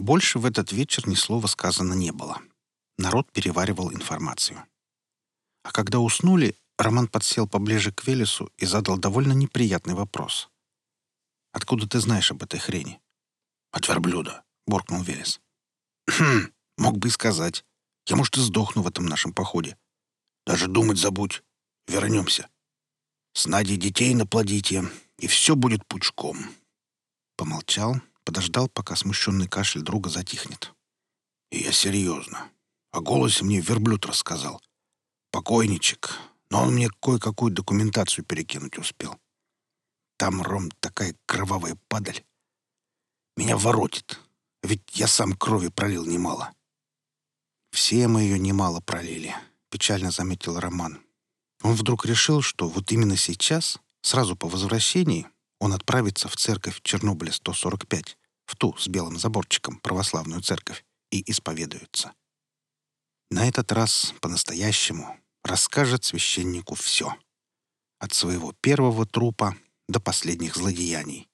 Больше в этот вечер ни слова сказано не было. Народ переваривал информацию. А когда уснули, Роман подсел поближе к Велесу и задал довольно неприятный вопрос. «Откуда ты знаешь об этой хрени?» «От верблюда», — буркнул Велес. «Хм, мог бы и сказать. Я, может, и сдохну в этом нашем походе. Даже думать забудь. Вернемся. С Надей детей наплодите, и все будет пучком». Помолчал, подождал, пока смущенный кашель друга затихнет. «И я серьезно. О голосе мне верблюд рассказал. Покойничек, но он мне кое-какую документацию перекинуть успел. Там, Ром, такая кровавая падаль. Меня воротит, ведь я сам крови пролил немало. «Все мы ее немало пролили», — печально заметил Роман. Он вдруг решил, что вот именно сейчас, сразу по возвращении, он отправится в церковь Чернобыля 145, в ту с белым заборчиком православную церковь, и исповедуется. На этот раз по-настоящему расскажет священнику все. От своего первого трупа до последних злодеяний.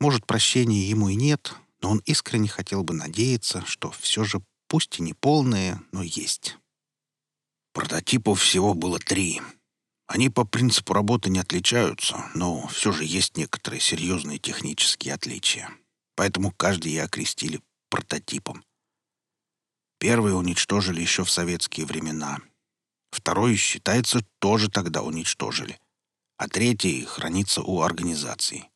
Может, прощения ему и нет, но он искренне хотел бы надеяться, что все же, пусть и не полное, но есть. Прототипов всего было три. Они по принципу работы не отличаются, но все же есть некоторые серьезные технические отличия. Поэтому каждый и окрестили прототипом. Первый уничтожили еще в советские времена. Второй, считается, тоже тогда уничтожили. А третий хранится у организации.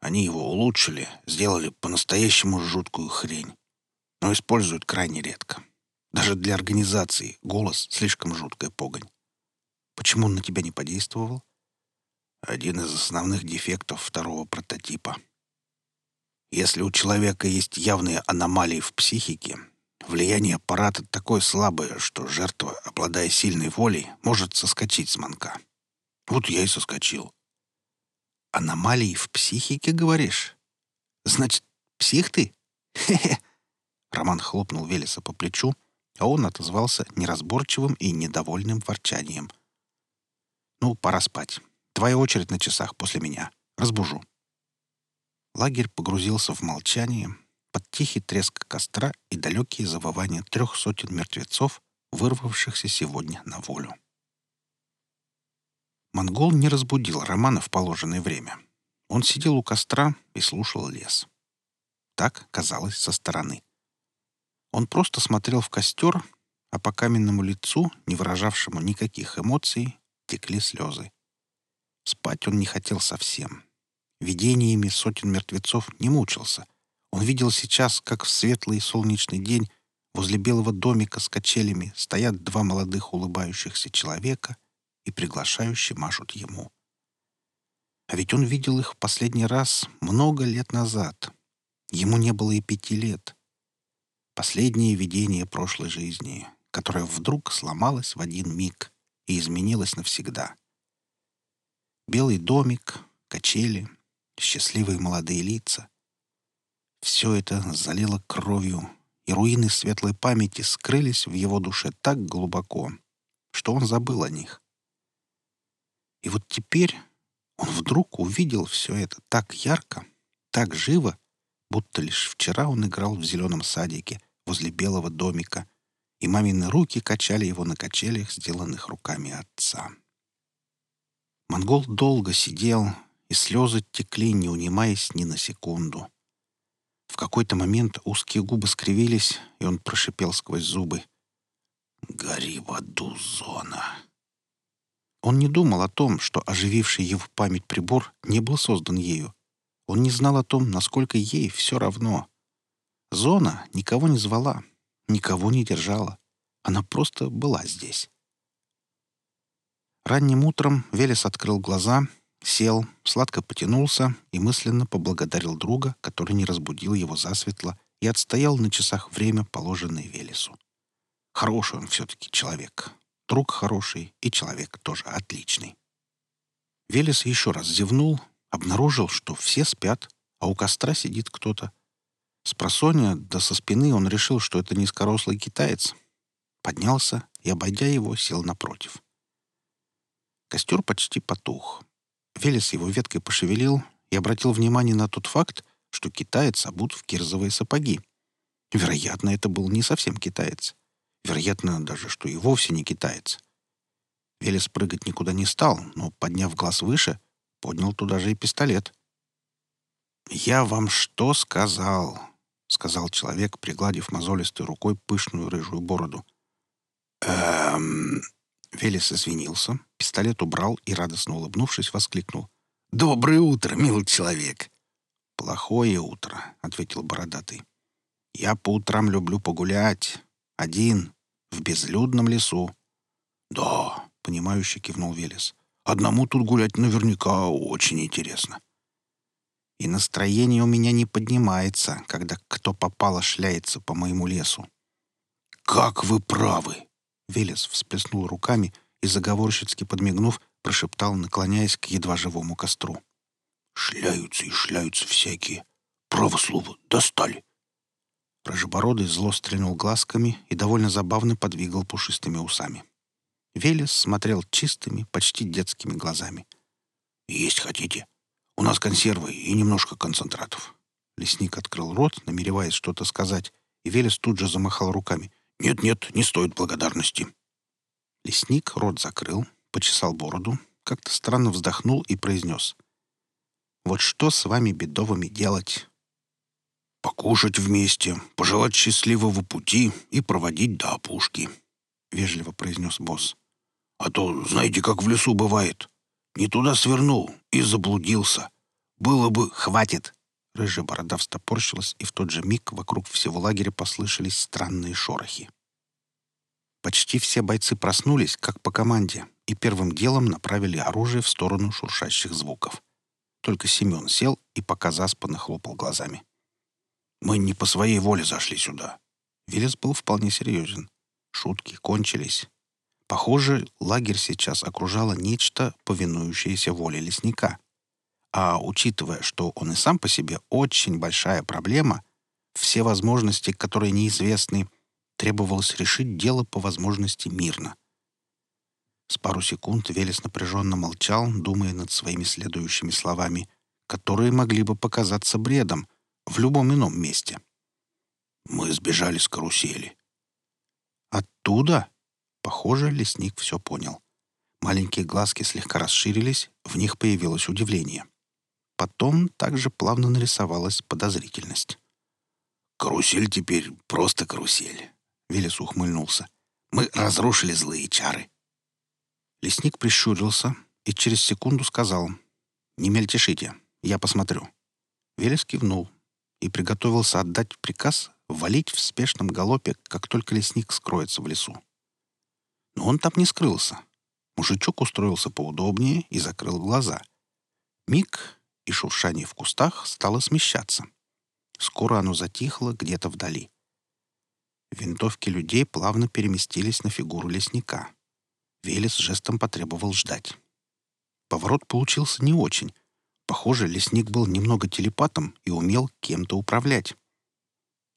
Они его улучшили, сделали по-настоящему жуткую хрень. Но используют крайне редко. Даже для организации голос — слишком жуткая погонь. Почему он на тебя не подействовал? Один из основных дефектов второго прототипа. Если у человека есть явные аномалии в психике, Влияние аппарата такое слабое, что жертва, обладая сильной волей, может соскочить с манка. Вот я и соскочил. Аномалии в психике, говоришь? Значит, псих ты? Хе-хе. Роман хлопнул Велеса по плечу, а он отозвался неразборчивым и недовольным ворчанием. «Ну, пора спать. Твоя очередь на часах после меня. Разбужу». Лагерь погрузился в молчание, под тихий треск костра и далекие завывания трех сотен мертвецов, вырвавшихся сегодня на волю. Монгол не разбудил Романа в положенное время. Он сидел у костра и слушал лес. Так казалось со стороны. Он просто смотрел в костер, а по каменному лицу, не выражавшему никаких эмоций, текли слезы. Спать он не хотел совсем. Видениями сотен мертвецов не мучился, он видел сейчас, как в светлый солнечный день возле белого домика с качелями стоят два молодых улыбающихся человека и приглашающе машут ему. А ведь он видел их в последний раз много лет назад. Ему не было и пяти лет. Последнее видение прошлой жизни, которое вдруг сломалось в один миг и изменилось навсегда. Белый домик, качели, счастливые молодые лица. Все это залило кровью, и руины светлой памяти скрылись в его душе так глубоко, что он забыл о них. И вот теперь он вдруг увидел все это так ярко, так живо, будто лишь вчера он играл в зеленом садике возле белого домика, и мамины руки качали его на качелях, сделанных руками отца. Монгол долго сидел, и слезы текли, не унимаясь ни на секунду. В какой-то момент узкие губы скривились, и он прошипел сквозь зубы. «Гори в аду, зона!» Он не думал о том, что ожививший его память прибор не был создан ею. Он не знал о том, насколько ей все равно. Зона никого не звала, никого не держала. Она просто была здесь. Ранним утром Велес открыл глаза — Сел, сладко потянулся и мысленно поблагодарил друга, который не разбудил его засветло и отстоял на часах время, положенное Велесу. Хороший он все-таки человек. Друг хороший и человек тоже отличный. Велес еще раз зевнул, обнаружил, что все спят, а у костра сидит кто-то. С просонья, да со спины он решил, что это низкорослый китаец. Поднялся и, обойдя его, сел напротив. Костер почти потух. Велес его веткой пошевелил и обратил внимание на тот факт, что китаец обут в кирзовые сапоги. Вероятно, это был не совсем китаец. Вероятно, даже, что и вовсе не китаец. Велес прыгать никуда не стал, но, подняв глаз выше, поднял туда же и пистолет. «Я вам что сказал?» — сказал человек, пригладив мозолистой рукой пышную рыжую бороду. «Эм...» Велес извинился, пистолет убрал и, радостно улыбнувшись, воскликнул. «Доброе утро, милый человек!» «Плохое утро», — ответил бородатый. «Я по утрам люблю погулять. Один, в безлюдном лесу». «Да», — понимающе кивнул Велес. «Одному тут гулять наверняка очень интересно». «И настроение у меня не поднимается, когда кто попало шляется по моему лесу». «Как вы правы!» Велес всплеснул руками и, заговорщицки подмигнув, прошептал, наклоняясь к едва живому костру. «Шляются и шляются всякие. Право слово, достали!» Рожебородый зло стрянул глазками и довольно забавно подвигал пушистыми усами. Велес смотрел чистыми, почти детскими глазами. «Есть хотите? У нас консервы и немножко концентратов». Лесник открыл рот, намереваясь что-то сказать, и Велес тут же замахал руками. «Нет-нет, не стоит благодарности». Лесник рот закрыл, почесал бороду, как-то странно вздохнул и произнес. «Вот что с вами, бедовыми, делать?» «Покушать вместе, пожелать счастливого пути и проводить до опушки», — вежливо произнес босс. «А то, знаете, как в лесу бывает. Не туда свернул и заблудился. Было бы...» «Хватит!» Рыжая борода встопорщилась, и в тот же миг вокруг всего лагеря послышались странные шорохи. Почти все бойцы проснулись, как по команде, и первым делом направили оружие в сторону шуршащих звуков. Только Семен сел и пока заспанно хлопал глазами. «Мы не по своей воле зашли сюда». Велес был вполне серьезен. Шутки кончились. Похоже, лагерь сейчас окружало нечто, повинующееся воле лесника. А учитывая, что он и сам по себе очень большая проблема, все возможности, которые неизвестны, требовалось решить дело по возможности мирно. С пару секунд Велес напряженно молчал, думая над своими следующими словами, которые могли бы показаться бредом в любом ином месте. «Мы сбежали с карусели». «Оттуда?» Похоже, лесник все понял. Маленькие глазки слегка расширились, в них появилось удивление. Потом также плавно нарисовалась подозрительность. «Карусель теперь просто карусель. Велес ухмыльнулся. «Мы разрушили злые чары». Лесник прищурился и через секунду сказал. «Не мельтешите, я посмотрю». Велес кивнул и приготовился отдать приказ валить в спешном галопе, как только лесник скроется в лесу. Но он там не скрылся. Мужичок устроился поудобнее и закрыл глаза. Миг, и шуршание в кустах стало смещаться. Скоро оно затихло где-то вдали. Винтовки людей плавно переместились на фигуру лесника. Велес жестом потребовал ждать. Поворот получился не очень. Похоже, лесник был немного телепатом и умел кем-то управлять.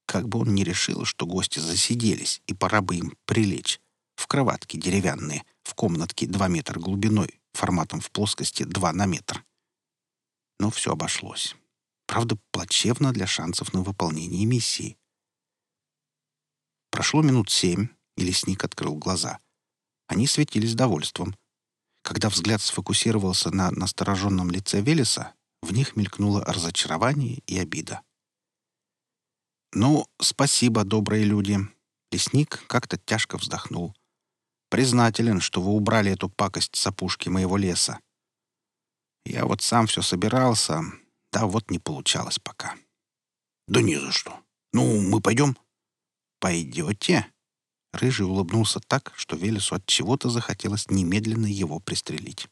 Как бы он ни решил, что гости засиделись, и пора бы им прилечь. В кроватке деревянные, в комнатке 2 метра глубиной, форматом в плоскости 2 на метр. Но все обошлось. Правда, плачевно для шансов на выполнение миссии. Прошло минут семь, и лесник открыл глаза. Они светились довольством. Когда взгляд сфокусировался на настороженном лице Велеса, в них мелькнуло разочарование и обида. «Ну, спасибо, добрые люди!» Лесник как-то тяжко вздохнул. «Признателен, что вы убрали эту пакость с опушки моего леса. Я вот сам все собирался, да вот не получалось пока». «Да не за что. Ну, мы пойдем?» «Пойдете?» Рыжий улыбнулся так, что Велесу от чего-то захотелось немедленно его пристрелить.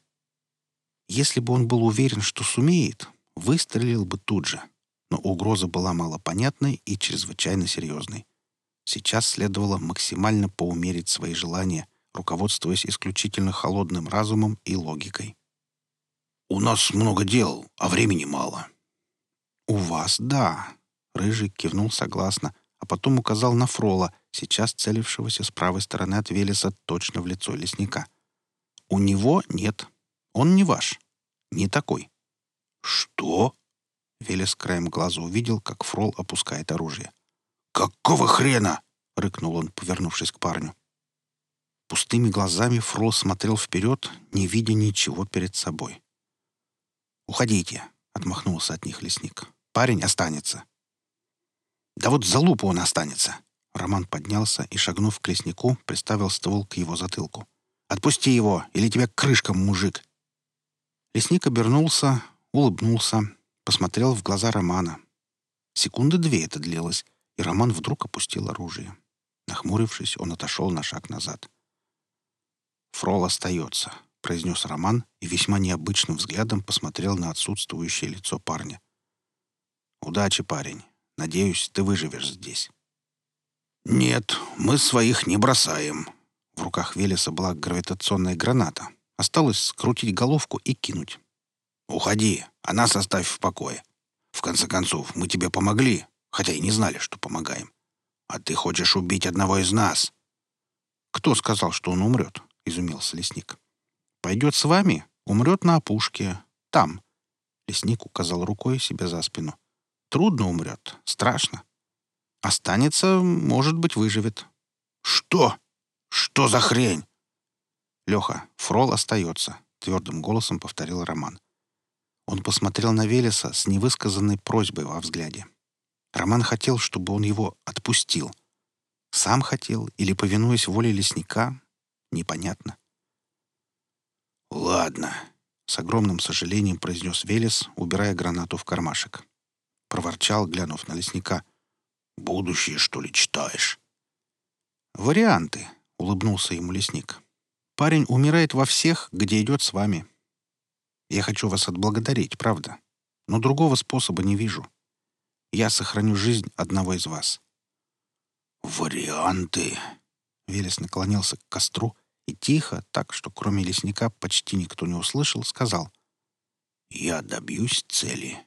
Если бы он был уверен, что сумеет, выстрелил бы тут же. Но угроза была малопонятной и чрезвычайно серьезной. Сейчас следовало максимально поумерить свои желания, руководствуясь исключительно холодным разумом и логикой. «У нас много дел, а времени мало». «У вас — да», — Рыжий кивнул согласно, а потом указал на Фрола, сейчас целившегося с правой стороны от Велеса точно в лицо лесника. «У него нет. Он не ваш. Не такой». «Что?» Велес краем глаза увидел, как Фрол опускает оружие. «Какого хрена?» — рыкнул он, повернувшись к парню. Пустыми глазами Фрол смотрел вперед, не видя ничего перед собой. «Уходите», — отмахнулся от них лесник. «Парень останется». «Да вот за лупу он останется!» Роман поднялся и, шагнув к леснику, приставил ствол к его затылку. «Отпусти его, или тебя крышком, мужик!» Лесник обернулся, улыбнулся, посмотрел в глаза Романа. Секунды две это длилось, и Роман вдруг опустил оружие. Нахмурившись, он отошел на шаг назад. «Фрол остается», — произнес Роман и весьма необычным взглядом посмотрел на отсутствующее лицо парня. «Удачи, парень. Надеюсь, ты выживешь здесь». «Нет, мы своих не бросаем». В руках Велеса была гравитационная граната. Осталось скрутить головку и кинуть. «Уходи, а нас оставь в покое. В конце концов, мы тебе помогли, хотя и не знали, что помогаем. А ты хочешь убить одного из нас». «Кто сказал, что он умрет?» — изумился лесник. «Пойдет с вами, умрет на опушке. Там». Лесник указал рукой себе за спину. «Трудно умрет. Страшно. Останется, может быть, выживет». «Что? Что за хрень?» «Леха, Фрол остается», — твердым голосом повторил Роман. Он посмотрел на Велеса с невысказанной просьбой во взгляде. Роман хотел, чтобы он его отпустил. Сам хотел или, повинуясь воле лесника, непонятно. «Ладно», — с огромным сожалением произнес Велес, убирая гранату в кармашек. Проворчал, глянув на лесника. «Будущее, что ли, читаешь?» «Варианты», — улыбнулся ему лесник. «Парень умирает во всех, где идет с вами. Я хочу вас отблагодарить, правда. Но другого способа не вижу. Я сохраню жизнь одного из вас». «Варианты?» Велес наклонился к костру и тихо, так что кроме лесника почти никто не услышал, сказал. «Я добьюсь цели».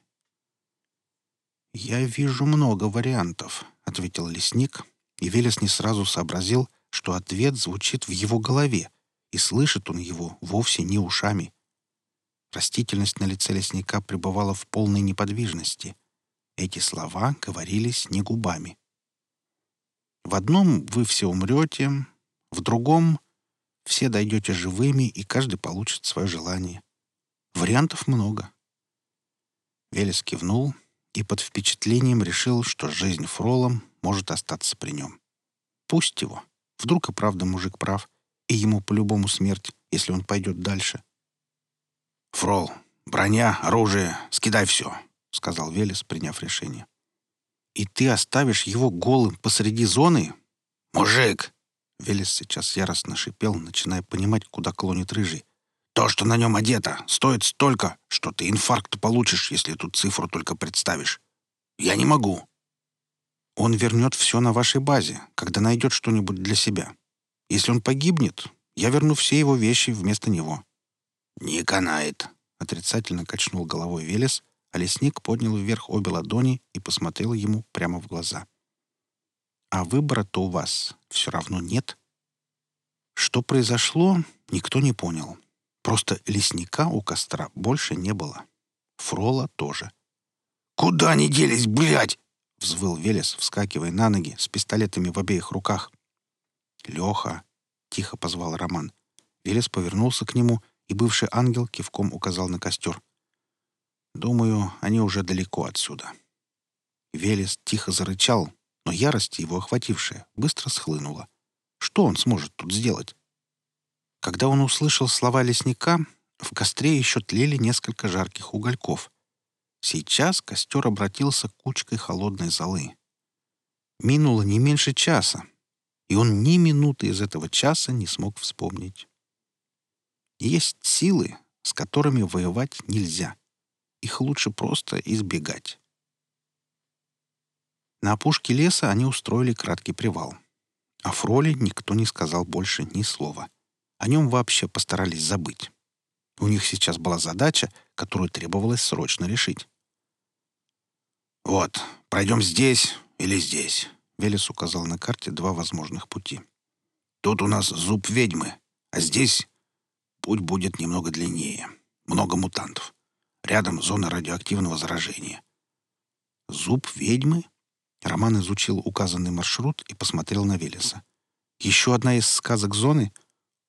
«Я вижу много вариантов», — ответил лесник, и Велес не сразу сообразил, что ответ звучит в его голове, и слышит он его вовсе не ушами. Растительность на лице лесника пребывала в полной неподвижности — эти слова говорились не губами. В одном вы все умрете, в другом все дойдете живыми, и каждый получит свое желание. Вариантов много. Велес кивнул и под впечатлением решил, что жизнь Фролом может остаться при нем. Пусть его. Вдруг и правда мужик прав, и ему по-любому смерть, если он пойдет дальше. «Фрол, броня, оружие, скидай все. — сказал Велес, приняв решение. «И ты оставишь его голым посреди зоны?» «Мужик!» — Велес сейчас яростно шипел, начиная понимать, куда клонит рыжий. «То, что на нем одето, стоит столько, что ты инфаркт получишь, если эту цифру только представишь. Я не могу». «Он вернет все на вашей базе, когда найдет что-нибудь для себя. Если он погибнет, я верну все его вещи вместо него». «Не канает», — отрицательно качнул головой Велес, а лесник поднял вверх обе ладони и посмотрел ему прямо в глаза. «А выбора-то у вас все равно нет?» Что произошло, никто не понял. Просто лесника у костра больше не было. Фрола тоже. «Куда они делись, блядь?» — взвыл Велес, вскакивая на ноги с пистолетами в обеих руках. «Леха!» — тихо позвал Роман. Велес повернулся к нему, и бывший ангел кивком указал на костер. Думаю, они уже далеко отсюда. Велес тихо зарычал, но ярость его охватившая быстро схлынула. Что он сможет тут сделать? Когда он услышал слова лесника, в костре еще тлели несколько жарких угольков. Сейчас костер обратился кучкой холодной золы. Минуло не меньше часа, и он ни минуты из этого часа не смог вспомнить. Есть силы, с которыми воевать нельзя — их лучше просто избегать. На опушке леса они устроили краткий привал. О Фроле никто не сказал больше ни слова. О нем вообще постарались забыть. У них сейчас была задача, которую требовалось срочно решить. «Вот, пройдем здесь или здесь», — Велес указал на карте два возможных пути. «Тут у нас зуб ведьмы, а здесь путь будет немного длиннее. Много мутантов. Рядом зона радиоактивного заражения. Зуб ведьмы? Роман изучил указанный маршрут и посмотрел на Велеса. Еще одна из сказок зоны?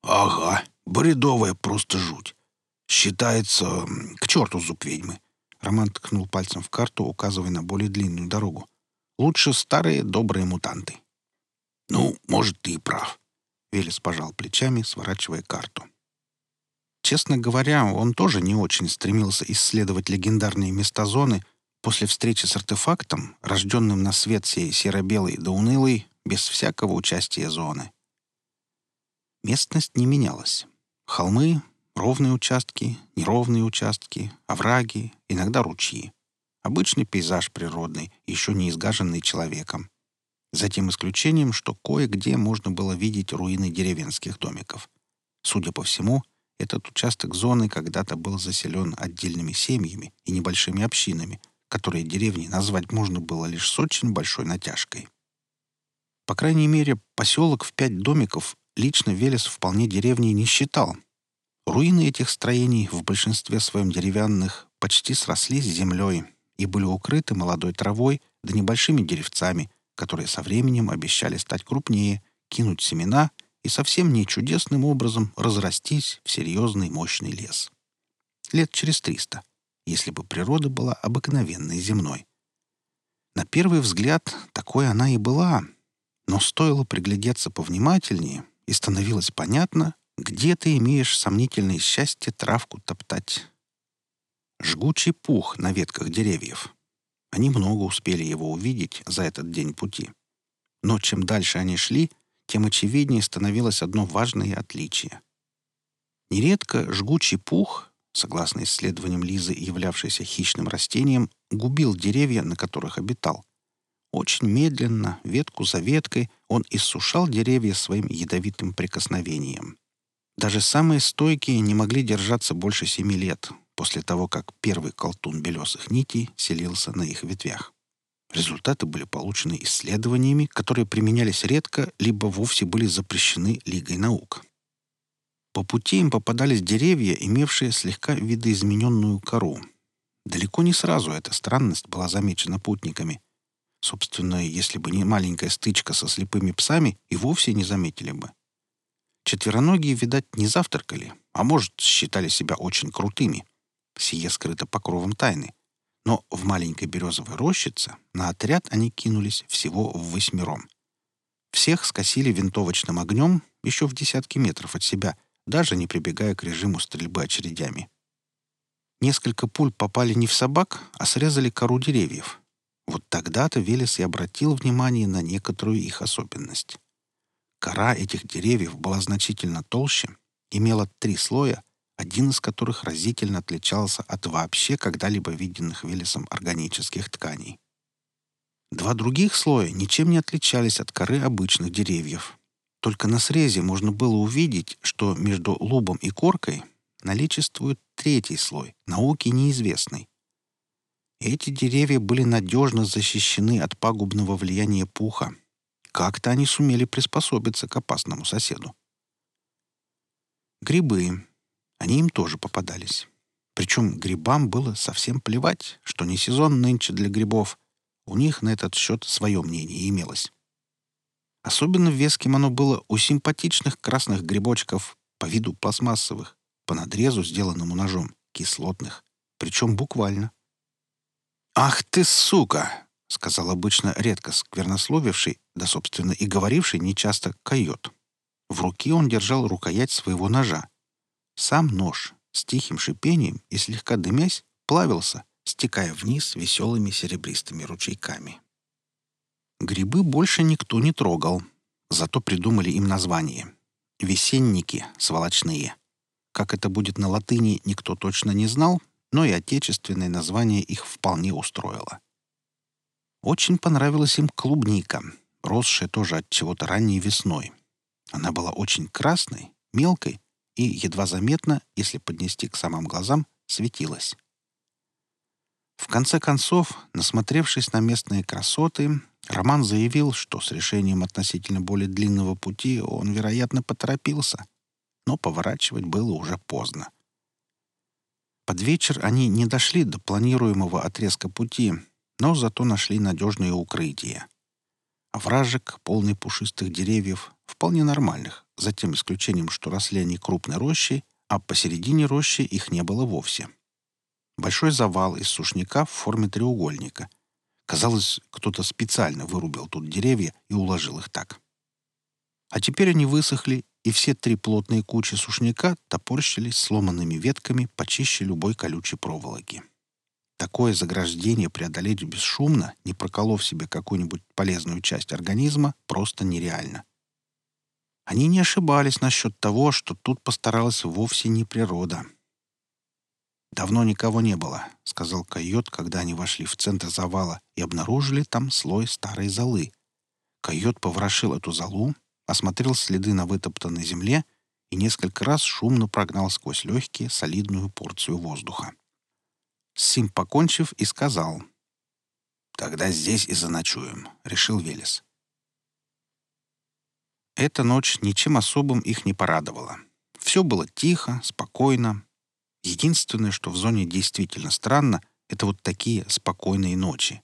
Ага, бредовая просто жуть. Считается... К черту зуб ведьмы. Роман ткнул пальцем в карту, указывая на более длинную дорогу. Лучше старые добрые мутанты. Ну, может, ты и прав. Велес пожал плечами, сворачивая карту. Честно говоря, он тоже не очень стремился исследовать легендарные места зоны после встречи с артефактом, рожденным на свет сей серо-белый да унылый, без всякого участия зоны. Местность не менялась. Холмы, ровные участки, неровные участки, овраги, иногда ручьи. Обычный пейзаж природный, еще не изгаженный человеком. За тем исключением, что кое-где можно было видеть руины деревенских домиков. Судя по всему, этот участок зоны когда-то был заселен отдельными семьями и небольшими общинами, которые деревни назвать можно было лишь с очень большой натяжкой. По крайней мере, поселок в пять домиков лично Велес вполне деревней не считал. Руины этих строений, в большинстве своем деревянных, почти срослись с землей и были укрыты молодой травой да небольшими деревцами, которые со временем обещали стать крупнее, кинуть семена и совсем не чудесным образом разрастись в серьезный мощный лес. Лет через триста, если бы природа была обыкновенной земной. На первый взгляд, такой она и была, но стоило приглядеться повнимательнее, и становилось понятно, где ты имеешь сомнительное счастье травку топтать. Жгучий пух на ветках деревьев. Они много успели его увидеть за этот день пути. Но чем дальше они шли, тем очевиднее становилось одно важное отличие. Нередко жгучий пух, согласно исследованиям Лизы, являвшийся хищным растением, губил деревья, на которых обитал. Очень медленно, ветку за веткой, он иссушал деревья своим ядовитым прикосновением. Даже самые стойкие не могли держаться больше семи лет, после того, как первый колтун белесых нитей селился на их ветвях. Результаты были получены исследованиями, которые применялись редко, либо вовсе были запрещены Лигой наук. По пути им попадались деревья, имевшие слегка видоизмененную кору. Далеко не сразу эта странность была замечена путниками. Собственно, если бы не маленькая стычка со слепыми псами, и вовсе не заметили бы. Четвероногие, видать, не завтракали, а может, считали себя очень крутыми. Сие скрыто покровом тайны. Но в маленькой березовой рощице на отряд они кинулись всего в восьмером. Всех скосили винтовочным огнем еще в десятки метров от себя, даже не прибегая к режиму стрельбы очередями. Несколько пуль попали не в собак, а срезали кору деревьев. Вот тогда-то Велес и обратил внимание на некоторую их особенность. Кора этих деревьев была значительно толще, имела три слоя, один из которых разительно отличался от вообще когда-либо виденных Велесом органических тканей. Два других слоя ничем не отличались от коры обычных деревьев. Только на срезе можно было увидеть, что между лубом и коркой наличествует третий слой, науке неизвестный. Эти деревья были надежно защищены от пагубного влияния пуха. Как-то они сумели приспособиться к опасному соседу. Грибы, они им тоже попадались. Причем грибам было совсем плевать, что не сезон нынче для грибов. У них на этот счет свое мнение имелось. Особенно веским оно было у симпатичных красных грибочков, по виду пластмассовых, по надрезу, сделанному ножом, кислотных, причем буквально. «Ах ты, сука!» — сказал обычно редко сквернословивший, да, собственно, и говоривший нечасто койот. В руке он держал рукоять своего ножа, сам нож с тихим шипением и слегка дымясь плавился, стекая вниз веселыми серебристыми ручейками. Грибы больше никто не трогал, зато придумали им название. «Весенники сволочные». Как это будет на латыни, никто точно не знал, но и отечественное название их вполне устроило. Очень понравилась им клубника, росшая тоже от чего-то ранней весной. Она была очень красной, мелкой и, едва заметно, если поднести к самым глазам, светилась. В конце концов, насмотревшись на местные красоты, Роман заявил, что с решением относительно более длинного пути он, вероятно, поторопился, но поворачивать было уже поздно. Под вечер они не дошли до планируемого отрезка пути, но зато нашли надежные укрытия. Овражек, полный пушистых деревьев, вполне нормальных, за тем исключением, что росли они крупной рощей, а посередине рощи их не было вовсе. Большой завал из сушняка в форме треугольника. Казалось, кто-то специально вырубил тут деревья и уложил их так. А теперь они высохли, и все три плотные кучи сушняка топорщились сломанными ветками почище любой колючей проволоки. Такое заграждение преодолеть бесшумно, не проколов себе какую-нибудь полезную часть организма, просто нереально. Они не ошибались насчет того, что тут постаралась вовсе не природа. «Давно никого не было», — сказал койот, когда они вошли в центр завала и обнаружили там слой старой золы. Койот поворошил эту золу, осмотрел следы на вытоптанной земле и несколько раз шумно прогнал сквозь легкие солидную порцию воздуха. Сим покончив и сказал. «Тогда здесь и заночуем», — решил Велес. Эта ночь ничем особым их не порадовала. Все было тихо, спокойно. Единственное, что в зоне действительно странно, это вот такие спокойные ночи.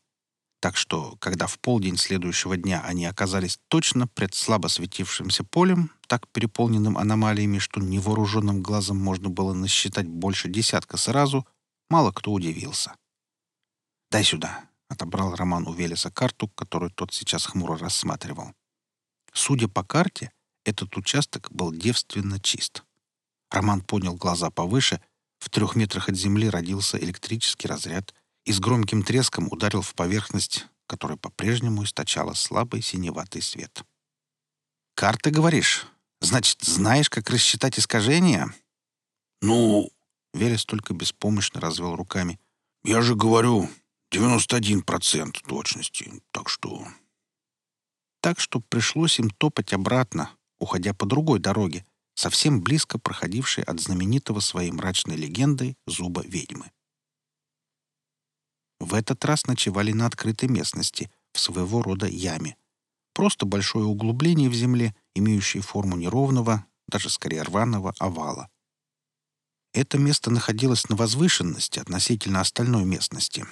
Так что, когда в полдень следующего дня они оказались точно пред слабо светившимся полем, так переполненным аномалиями, что невооруженным глазом можно было насчитать больше десятка сразу, Мало кто удивился. «Дай сюда», — отобрал Роман у Велеса карту, которую тот сейчас хмуро рассматривал. Судя по карте, этот участок был девственно чист. Роман поднял глаза повыше, в трех метрах от земли родился электрический разряд и с громким треском ударил в поверхность, которая по-прежнему источала слабый синеватый свет. «Карты, говоришь? Значит, знаешь, как рассчитать искажения?» «Ну, Велес только беспомощно развел руками. «Я же говорю, 91% точности, так что...» Так что пришлось им топать обратно, уходя по другой дороге, совсем близко проходившей от знаменитого своей мрачной легендой зуба ведьмы. В этот раз ночевали на открытой местности, в своего рода яме. Просто большое углубление в земле, имеющее форму неровного, даже скорее рваного овала. Это место находилось на возвышенности относительно остальной местности.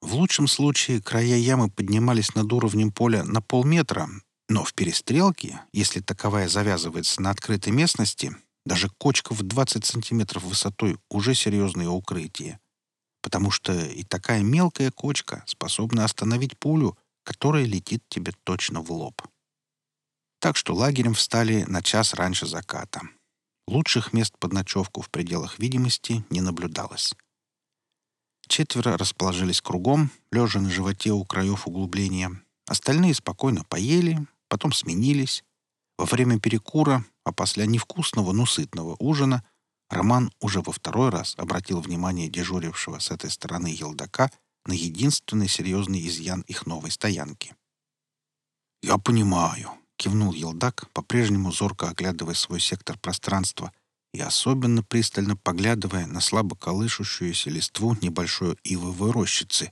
В лучшем случае края ямы поднимались над уровнем поля на полметра, но в перестрелке, если таковая завязывается на открытой местности, даже кочка в 20 сантиметров высотой уже серьезное укрытие. Потому что и такая мелкая кочка способна остановить пулю, которая летит тебе точно в лоб. Так что лагерем встали на час раньше заката. Лучших мест под ночевку в пределах видимости не наблюдалось. Четверо расположились кругом, лежа на животе у краев углубления. Остальные спокойно поели, потом сменились. Во время перекура, а после невкусного, но сытного ужина, Роман уже во второй раз обратил внимание дежурившего с этой стороны елдака на единственный серьезный изъян их новой стоянки. «Я понимаю», — кивнул Елдак, по-прежнему зорко оглядывая свой сектор пространства и особенно пристально поглядывая на слабо колышущуюся листву небольшой ивовой рощицы.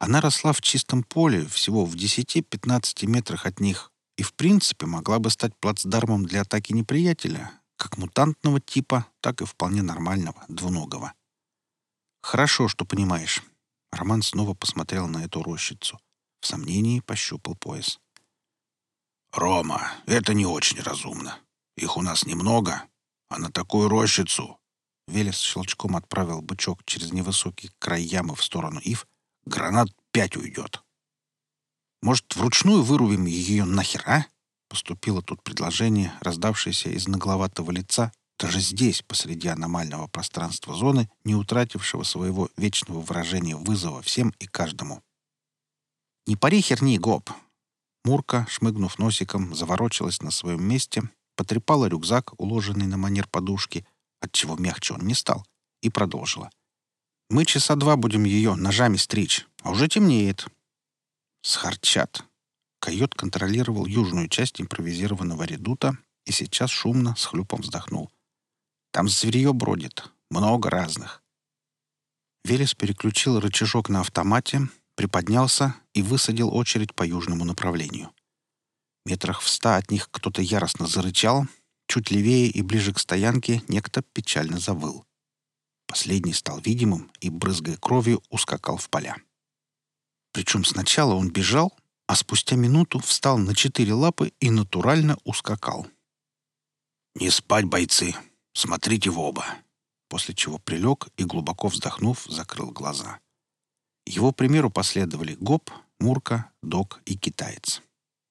Она росла в чистом поле, всего в 10-15 метрах от них, и в принципе могла бы стать плацдармом для атаки неприятеля, как мутантного типа, так и вполне нормального, двуногого. «Хорошо, что понимаешь». Роман снова посмотрел на эту рощицу. В сомнении пощупал пояс. «Рома, это не очень разумно. Их у нас немного, а на такую рощицу...» Велес щелчком отправил бычок через невысокий край ямы в сторону Ив. «Гранат пять уйдет». «Может, вручную вырубим ее нахер, а?» Поступило тут предложение, раздавшееся из нагловатого лица, даже здесь, посреди аномального пространства зоны, не утратившего своего вечного выражения вызова всем и каждому. «Не пари херни, Гоп!» Мурка, шмыгнув носиком, заворочилась на своем месте, потрепала рюкзак, уложенный на манер подушки, отчего мягче он не стал, и продолжила. «Мы часа два будем ее ножами стричь, а уже темнеет». «Схарчат». Койот контролировал южную часть импровизированного редута и сейчас шумно с хлюпом вздохнул. «Там зверье бродит. Много разных». Велес переключил рычажок на автомате, приподнялся и высадил очередь по южному направлению. Метрах в ста от них кто-то яростно зарычал, чуть левее и ближе к стоянке некто печально завыл. Последний стал видимым и, брызгая кровью, ускакал в поля. Причем сначала он бежал, а спустя минуту встал на четыре лапы и натурально ускакал. «Не спать, бойцы! Смотрите в оба!» После чего прилег и, глубоко вздохнув, закрыл глаза. Его примеру последовали Гоп, Мурка, Док и Китаец.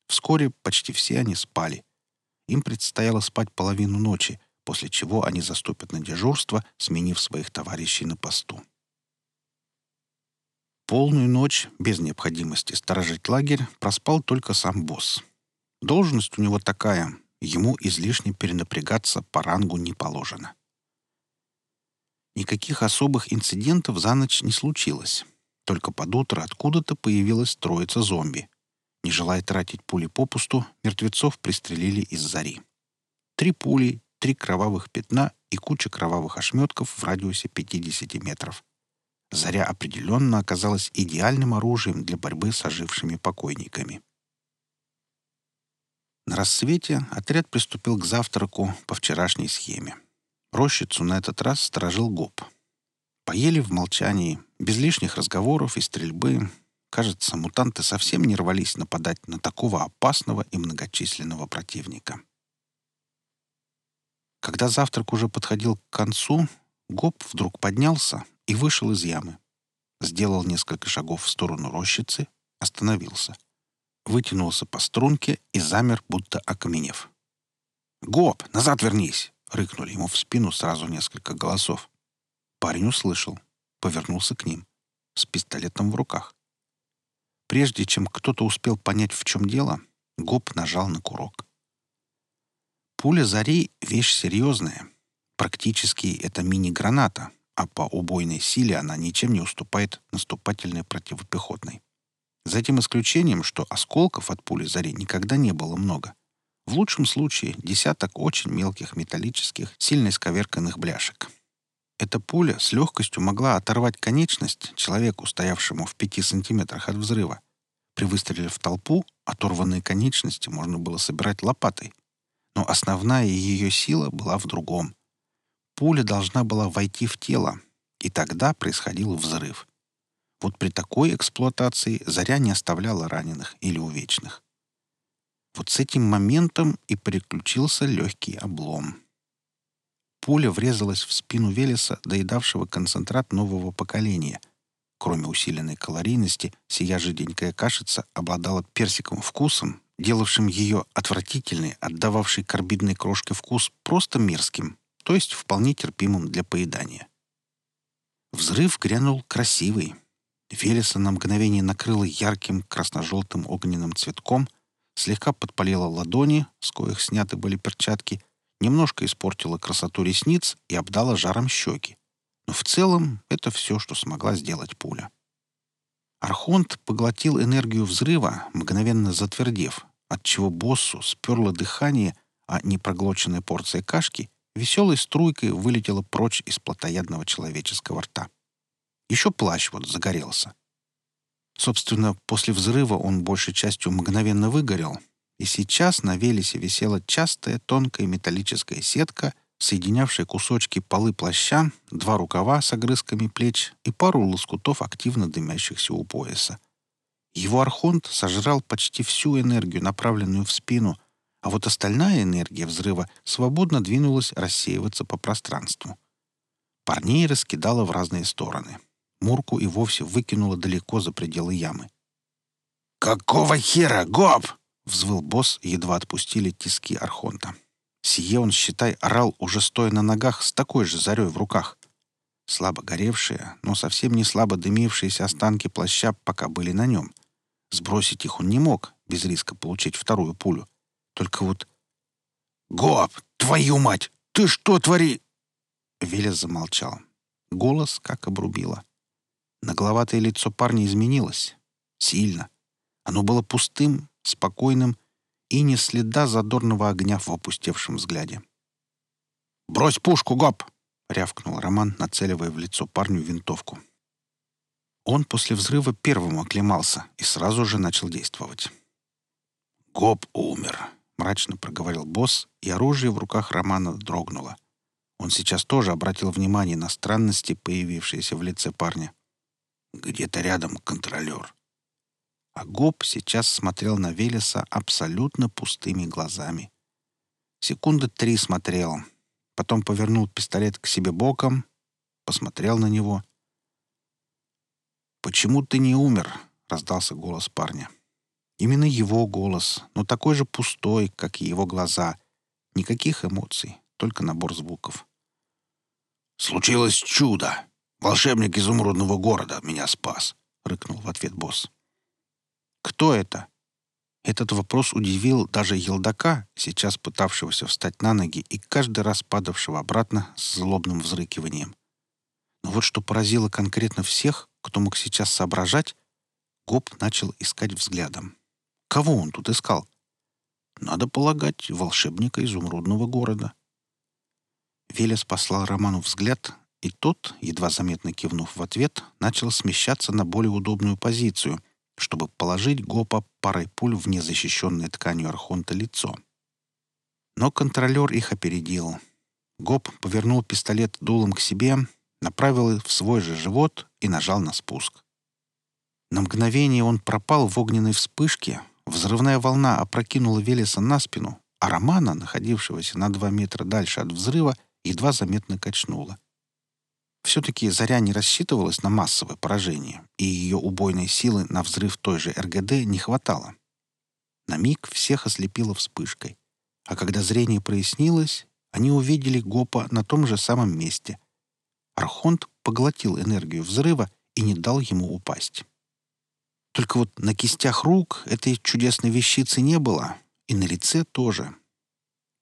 Вскоре почти все они спали. Им предстояло спать половину ночи, после чего они заступят на дежурство, сменив своих товарищей на посту. Полную ночь, без необходимости сторожить лагерь, проспал только сам босс. Должность у него такая, ему излишне перенапрягаться по рангу не положено. Никаких особых инцидентов за ночь не случилось. Только под утро откуда-то появилась троица зомби. Не желая тратить пули попусту, мертвецов пристрелили из зари. Три пули, три кровавых пятна и куча кровавых ошметков в радиусе 50 метров. Заря определенно оказалась идеальным оружием для борьбы с ожившими покойниками. На рассвете отряд приступил к завтраку по вчерашней схеме. Рощицу на этот раз сторожил ГОП. Поели в молчании, без лишних разговоров и стрельбы. Кажется, мутанты совсем не рвались нападать на такого опасного и многочисленного противника. Когда завтрак уже подходил к концу, Гоп вдруг поднялся и вышел из ямы. Сделал несколько шагов в сторону рощицы, остановился. Вытянулся по струнке и замер, будто окаменев. «Гоп, назад вернись!» — рыкнули ему в спину сразу несколько голосов. Парень услышал, повернулся к ним, с пистолетом в руках. Прежде чем кто-то успел понять, в чем дело, Гоп нажал на курок. Пуля зари — вещь серьезная. Практически это мини-граната, а по убойной силе она ничем не уступает наступательной противопехотной. За тем исключением, что осколков от пули зари никогда не было много. В лучшем случае десяток очень мелких металлических, сильно исковерканных бляшек. Эта пуля с легкостью могла оторвать конечность человеку, стоявшему в пяти сантиметрах от взрыва. При выстреле в толпу оторванные конечности можно было собирать лопатой. Но основная ее сила была в другом пуля должна была войти в тело, и тогда происходил взрыв. Вот при такой эксплуатации заря не оставляла раненых или увечных. Вот с этим моментом и переключился легкий облом. Пуля врезалась в спину Велеса, доедавшего концентрат нового поколения. Кроме усиленной калорийности, сия жиденькая кашица обладала персиковым вкусом, делавшим ее отвратительный, отдававший карбидной крошке вкус просто мерзким, то есть вполне терпимым для поедания. Взрыв грянул красивый. Велеса на мгновение накрыло ярким красно-желтым огненным цветком, слегка подпалила ладони, с коих сняты были перчатки, немножко испортила красоту ресниц и обдала жаром щеки. Но в целом это все, что смогла сделать пуля. Архонт поглотил энергию взрыва, мгновенно затвердев, отчего боссу сперло дыхание, а непроглоченная порция кашки веселой струйкой вылетела прочь из плотоядного человеческого рта. Еще плащ вот загорелся. Собственно, после взрыва он большей частью мгновенно выгорел, и сейчас на Велесе висела частая тонкая металлическая сетка, соединявшая кусочки полы плаща, два рукава с огрызками плеч и пару лоскутов активно дымящихся у пояса. Его архонт сожрал почти всю энергию, направленную в спину — а вот остальная энергия взрыва свободно двинулась рассеиваться по пространству. Парней раскидала в разные стороны. Мурку и вовсе выкинула далеко за пределы ямы. «Какого хера, гоп?» — взвыл босс, едва отпустили тиски Архонта. Сие он, считай, орал, уже стоя на ногах, с такой же зарей в руках. Слабо горевшие, но совсем не слабо дымившиеся останки плаща пока были на нем. Сбросить их он не мог, без риска получить вторую пулю. Только вот... «Гоп, твою мать! Ты что твори?» Велес замолчал. Голос как обрубило. Нагловатое лицо парня изменилось. Сильно. Оно было пустым, спокойным и не следа задорного огня в опустевшем взгляде. «Брось пушку, Гоп!» — рявкнул Роман, нацеливая в лицо парню винтовку. Он после взрыва первым оклемался и сразу же начал действовать. «Гоп умер», мрачно проговорил босс, и оружие в руках Романа дрогнуло. Он сейчас тоже обратил внимание на странности, появившиеся в лице парня. «Где-то рядом контролер. а Гоб сейчас смотрел на Велеса абсолютно пустыми глазами. Секунды три смотрел, потом повернул пистолет к себе боком, посмотрел на него. «Почему ты не умер?» — раздался голос парня. Именно его голос, но такой же пустой, как и его глаза. Никаких эмоций, только набор звуков. «Случилось чудо! Волшебник изумрудного города меня спас!» — рыкнул в ответ босс. «Кто это?» Этот вопрос удивил даже Елдака, сейчас пытавшегося встать на ноги и каждый раз падавшего обратно с злобным взрыкиванием. Но вот что поразило конкретно всех, кто мог сейчас соображать, Гоб начал искать взглядом. Кого он тут искал? Надо полагать, волшебника изумрудного города. Велес послал Роману взгляд, и тот, едва заметно кивнув в ответ, начал смещаться на более удобную позицию, чтобы положить Гопа парой пуль в незащищенное тканью Архонта лицо. Но контролер их опередил. Гоп повернул пистолет дулом к себе, направил в свой же живот и нажал на спуск. На мгновение он пропал в огненной вспышке, взрывная волна опрокинула Велеса на спину, а Романа, находившегося на два метра дальше от взрыва, едва заметно качнула. Все-таки Заря не рассчитывалась на массовое поражение, и ее убойной силы на взрыв той же РГД не хватало. На миг всех ослепило вспышкой. А когда зрение прояснилось, они увидели Гопа на том же самом месте. Архонт поглотил энергию взрыва и не дал ему упасть. Только вот на кистях рук этой чудесной вещицы не было, и на лице тоже.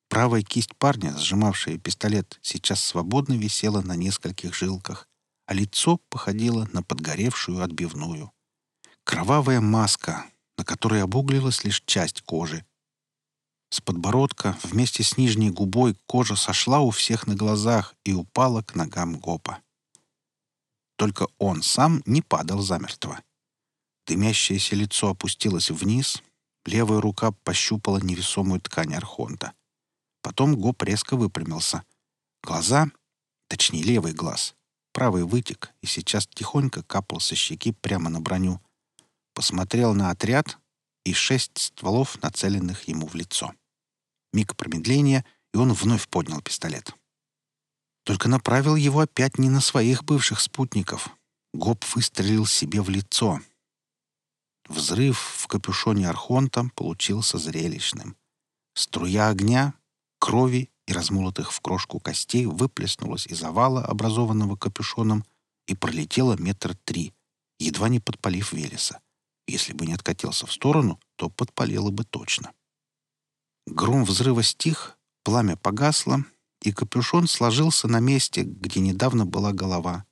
Правая кисть парня, сжимавшая пистолет, сейчас свободно висела на нескольких жилках, а лицо походило на подгоревшую отбивную. Кровавая маска, на которой обуглилась лишь часть кожи. С подбородка вместе с нижней губой кожа сошла у всех на глазах и упала к ногам Гопа. Только он сам не падал замертво. Дымящееся лицо опустилось вниз, левая рука пощупала невесомую ткань архонта. Потом Гоп резко выпрямился. Глаза, точнее левый глаз, правый вытек и сейчас тихонько капал со щеки прямо на броню. Посмотрел на отряд и шесть стволов, нацеленных ему в лицо. Миг промедления, и он вновь поднял пистолет. Только направил его опять не на своих бывших спутников. Гоп выстрелил себе в лицо. Взрыв в капюшоне Архонта получился зрелищным. Струя огня крови и размолотых в крошку костей выплеснулась из овала, образованного капюшоном, и пролетела метр три, едва не подпалив Велеса. Если бы не откатился в сторону, то подпалило бы точно. Гром взрыва стих, пламя погасло, и капюшон сложился на месте, где недавно была голова.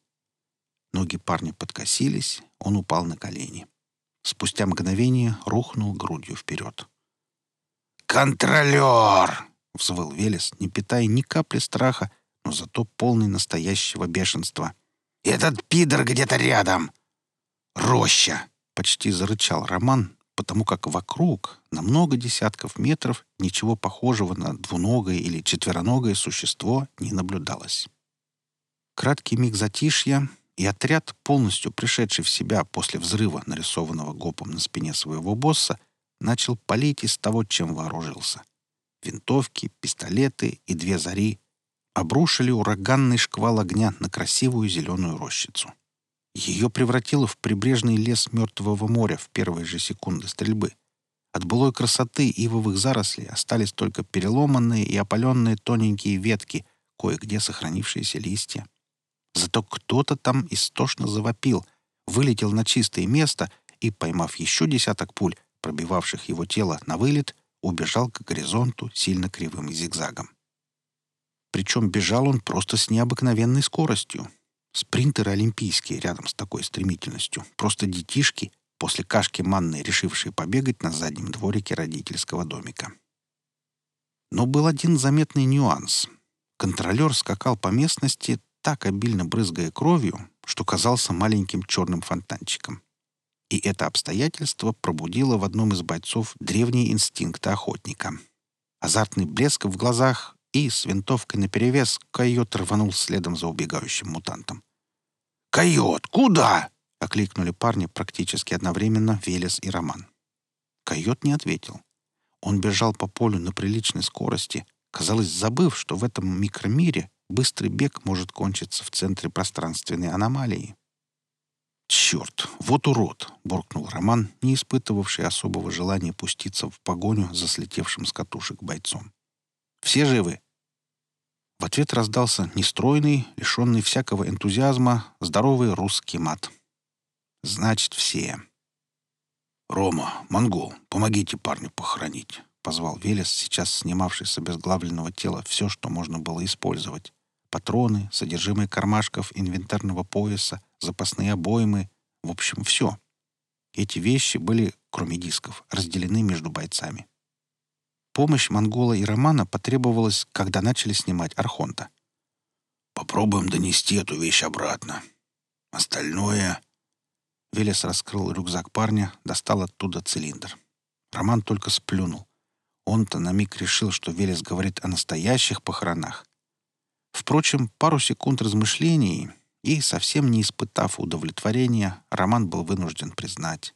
Ноги парня подкосились, он упал на колени. Спустя мгновение рухнул грудью вперед. «Контролер!» — взвыл Велес, не питая ни капли страха, но зато полный настоящего бешенства. «Этот пидор где-то рядом!» «Роща!» — почти зарычал Роман, потому как вокруг, на много десятков метров, ничего похожего на двуногое или четвероногое существо не наблюдалось. Краткий миг затишья, и отряд, полностью пришедший в себя после взрыва, нарисованного гопом на спине своего босса, начал палить из того, чем вооружился — Винтовки, пистолеты и две зари обрушили ураганный шквал огня на красивую зеленую рощицу. Ее превратило в прибрежный лес Мертвого моря в первые же секунды стрельбы. От былой красоты ивовых зарослей остались только переломанные и опаленные тоненькие ветки, кое-где сохранившиеся листья. Зато кто-то там истошно завопил, вылетел на чистое место и, поймав еще десяток пуль, пробивавших его тело на вылет, убежал к горизонту сильно кривым зигзагом. Причем бежал он просто с необыкновенной скоростью. Спринтеры олимпийские рядом с такой стремительностью. Просто детишки, после кашки манной, решившие побегать на заднем дворике родительского домика. Но был один заметный нюанс. Контролер скакал по местности, так обильно брызгая кровью, что казался маленьким черным фонтанчиком. И это обстоятельство пробудило в одном из бойцов древние инстинкты охотника. Азартный блеск в глазах и с винтовкой наперевес койот рванул следом за убегающим мутантом. «Койот, куда?» — окликнули парни практически одновременно Велес и Роман. Койот не ответил. Он бежал по полю на приличной скорости, казалось, забыв, что в этом микромире быстрый бег может кончиться в центре пространственной аномалии. «Черт, вот урод!» — буркнул Роман, не испытывавший особого желания пуститься в погоню за слетевшим с катушек бойцом. «Все живы?» В ответ раздался нестройный, лишенный всякого энтузиазма, здоровый русский мат. «Значит, все». «Рома, монгол, помогите парню похоронить», — позвал Велес, сейчас снимавший с обезглавленного тела все, что можно было использовать. Патроны, содержимое кармашков инвентарного пояса, запасные обоймы, в общем, все. Эти вещи были, кроме дисков, разделены между бойцами. Помощь Монгола и Романа потребовалась, когда начали снимать Архонта. «Попробуем донести эту вещь обратно. Остальное...» Велес раскрыл рюкзак парня, достал оттуда цилиндр. Роман только сплюнул. Он-то на миг решил, что Велес говорит о настоящих похоронах. Впрочем, пару секунд размышлений, и, совсем не испытав удовлетворения, Роман был вынужден признать.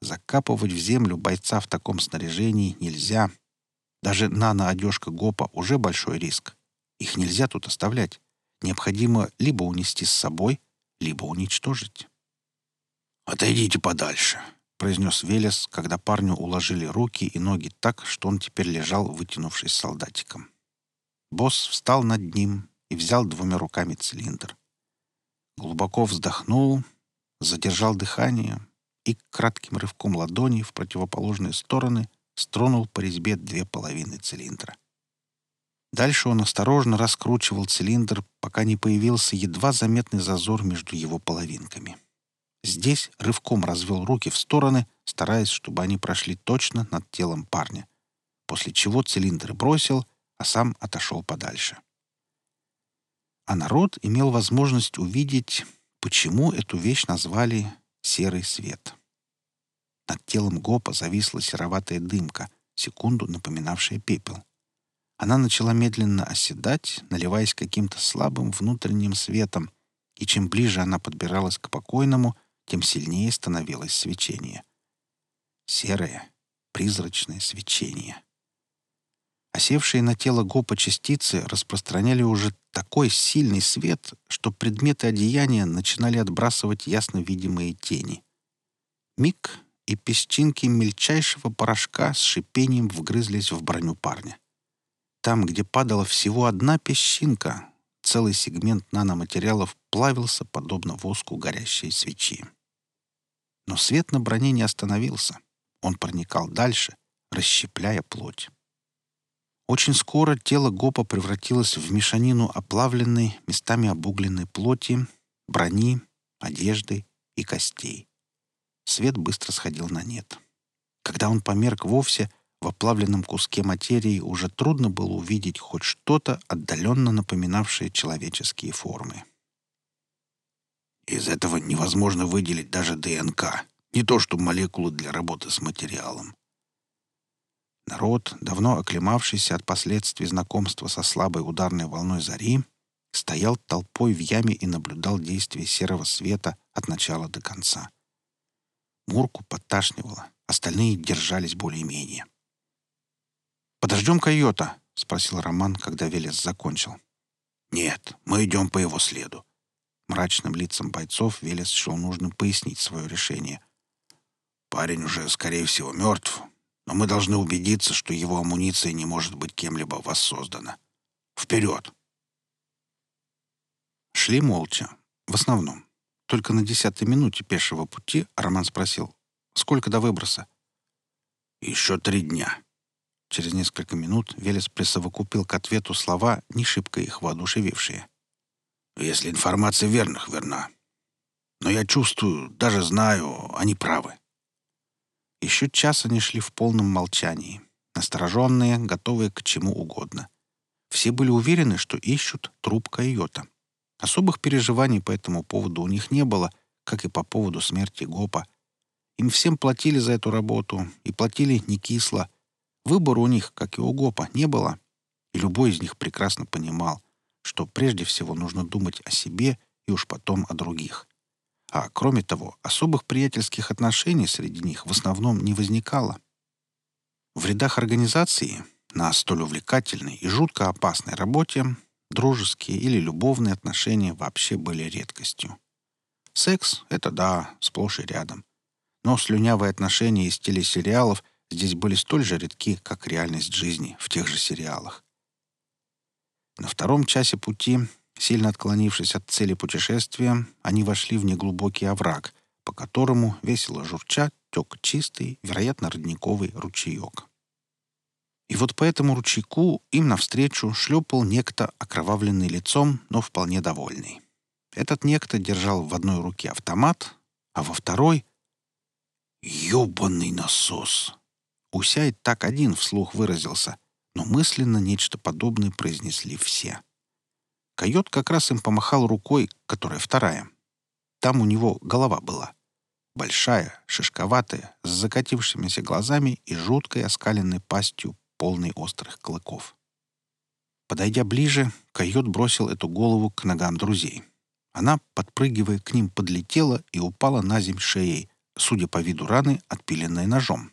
Закапывать в землю бойца в таком снаряжении нельзя. Даже нано-одежка ГОПа уже большой риск. Их нельзя тут оставлять. Необходимо либо унести с собой, либо уничтожить. «Отойдите подальше», — произнес Велес, когда парню уложили руки и ноги так, что он теперь лежал, вытянувшись солдатиком. Босс встал над ним и взял двумя руками цилиндр. Глубоко вздохнул, задержал дыхание и кратким рывком ладони в противоположные стороны стронул по резьбе две половины цилиндра. Дальше он осторожно раскручивал цилиндр, пока не появился едва заметный зазор между его половинками. Здесь рывком развел руки в стороны, стараясь, чтобы они прошли точно над телом парня, после чего цилиндр бросил, а сам отошел подальше. А народ имел возможность увидеть, почему эту вещь назвали «серый свет». Над телом Гопа зависла сероватая дымка, секунду напоминавшая пепел. Она начала медленно оседать, наливаясь каким-то слабым внутренним светом, и чем ближе она подбиралась к покойному, тем сильнее становилось свечение. Серое, призрачное свечение. Осевшие на тело Гопа частицы распространяли уже такой сильный свет, что предметы одеяния начинали отбрасывать ясно видимые тени. Миг, и песчинки мельчайшего порошка с шипением вгрызлись в броню парня. Там, где падала всего одна песчинка, целый сегмент наноматериалов плавился, подобно воску горящей свечи. Но свет на броне не остановился. Он проникал дальше, расщепляя плоть. Очень скоро тело Гопа превратилось в мешанину оплавленной, местами обугленной плоти, брони, одежды и костей. Свет быстро сходил на нет. Когда он померк вовсе, в оплавленном куске материи уже трудно было увидеть хоть что-то, отдаленно напоминавшее человеческие формы. Из этого невозможно выделить даже ДНК, не то что молекулы для работы с материалом. Народ, давно оклемавшийся от последствий знакомства со слабой ударной волной зари, стоял толпой в яме и наблюдал действие серого света от начала до конца. Мурку подташнивало, остальные держались более-менее. «Подождем койота?» — спросил Роман, когда Велес закончил. «Нет, мы идем по его следу». Мрачным лицам бойцов Велес счел нужным пояснить свое решение. «Парень уже, скорее всего, мертв, но мы должны убедиться, что его амуниция не может быть кем-либо воссоздана. Вперед!» Шли молча, в основном. Только на десятой минуте пешего пути Роман спросил, «Сколько до выброса?» «Еще три дня». Через несколько минут Велес присовокупил к ответу слова, не шибко их воодушевившие. «Если информация верных верна. Но я чувствую, даже знаю, они правы. Еще час они шли в полном молчании, настороженные, готовые к чему угодно. Все были уверены, что ищут труп Койота. Особых переживаний по этому поводу у них не было, как и по поводу смерти Гопа. Им всем платили за эту работу, и платили не кисло. Выбора у них, как и у Гопа, не было. И любой из них прекрасно понимал, что прежде всего нужно думать о себе и уж потом о других. А кроме того, особых приятельских отношений среди них в основном не возникало. В рядах организации на столь увлекательной и жутко опасной работе дружеские или любовные отношения вообще были редкостью. Секс — это да, сплошь и рядом. Но слюнявые отношения из телесериалов здесь были столь же редки, как реальность жизни в тех же сериалах. На втором часе пути, сильно отклонившись от цели путешествия, они вошли в неглубокий овраг, по которому, весело журча, тек чистый, вероятно, родниковый ручеек. И вот по этому ручейку им навстречу шлепал некто, окровавленный лицом, но вполне довольный. Этот некто держал в одной руке автомат, а во второй — «Ёбаный насос!» Усяй так один вслух выразился, но мысленно нечто подобное произнесли все. Койот как раз им помахал рукой, которая вторая. Там у него голова была. Большая, шишковатая, с закатившимися глазами и жуткой оскаленной пастью, полной острых клыков. Подойдя ближе, койот бросил эту голову к ногам друзей. Она, подпрыгивая к ним, подлетела и упала на земь шеей, судя по виду раны, отпиленной ножом.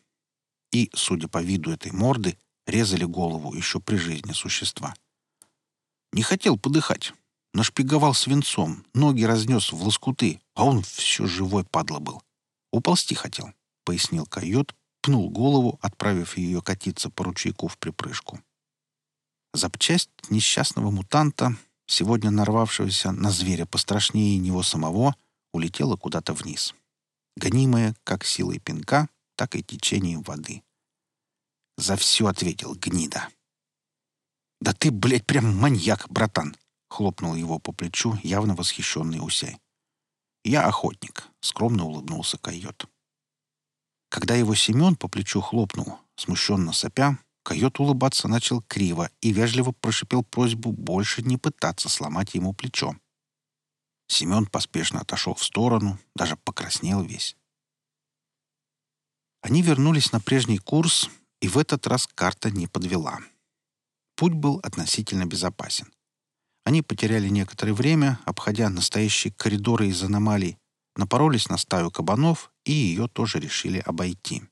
И, судя по виду этой морды, резали голову еще при жизни существа. Не хотел подыхать. Нашпиговал свинцом, ноги разнес в лоскуты, а он все живой падла был. Уползти хотел, — пояснил койот, пнул голову, отправив ее катиться по ручейку в припрыжку. Запчасть несчастного мутанта сегодня нарвавшегося на зверя пострашнее него самого, улетела куда-то вниз. Гонимая как силой пинка, так и течением воды. За все ответил гнида. «Да ты, блядь, прям маньяк, братан!» — хлопнул его по плечу явно восхищенный Усяй. «Я охотник», — скромно улыбнулся койот. Когда его Семен по плечу хлопнул, смущенно сопя, Койот улыбаться начал криво и вежливо прошипел просьбу больше не пытаться сломать ему плечо. Семен поспешно отошел в сторону, даже покраснел весь. Они вернулись на прежний курс, и в этот раз карта не подвела. Путь был относительно безопасен. Они потеряли некоторое время, обходя настоящие коридоры из аномалий, напоролись на стаю кабанов и ее тоже решили обойти.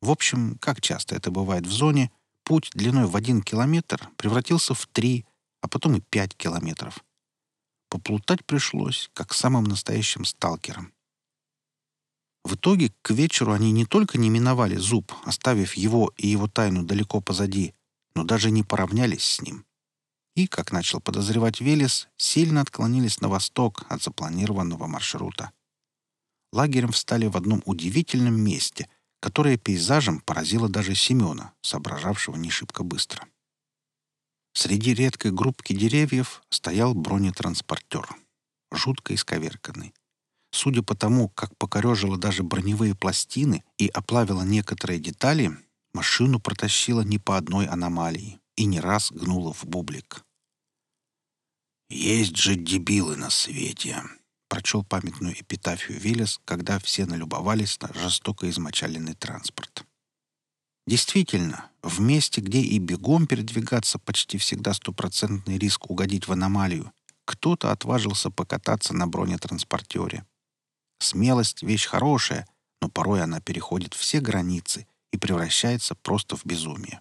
В общем, как часто это бывает в зоне, путь длиной в один километр превратился в три, а потом и пять километров. Поплутать пришлось, как самым настоящим сталкерам. В итоге к вечеру они не только не миновали зуб, оставив его и его тайну далеко позади, но даже не поравнялись с ним. И, как начал подозревать Велес, сильно отклонились на восток от запланированного маршрута. Лагерем встали в одном удивительном месте — которая пейзажем поразила даже Семена, соображавшего не шибко быстро. Среди редкой группки деревьев стоял бронетранспортер, жутко исковерканный. Судя по тому, как покорежило даже броневые пластины и оплавило некоторые детали, машину протащило не по одной аномалии и не раз гнуло в бублик. «Есть же дебилы на свете!» прочел памятную эпитафию Виллис, когда все налюбовались на жестоко измочаленный транспорт. Действительно, в месте, где и бегом передвигаться почти всегда стопроцентный риск угодить в аномалию, кто-то отважился покататься на бронетранспортере. Смелость — вещь хорошая, но порой она переходит все границы и превращается просто в безумие.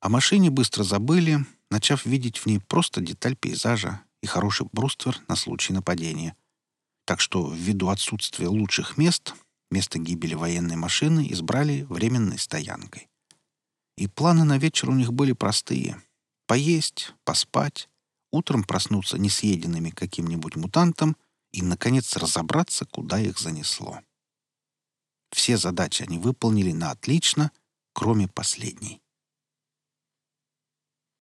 О машине быстро забыли, начав видеть в ней просто деталь пейзажа и хороший бруствер на случай нападения. Так что, ввиду отсутствия лучших мест, место гибели военной машины избрали временной стоянкой. И планы на вечер у них были простые. Поесть, поспать, утром проснуться несъеденными каким-нибудь мутантом и, наконец, разобраться, куда их занесло. Все задачи они выполнили на отлично, кроме последней.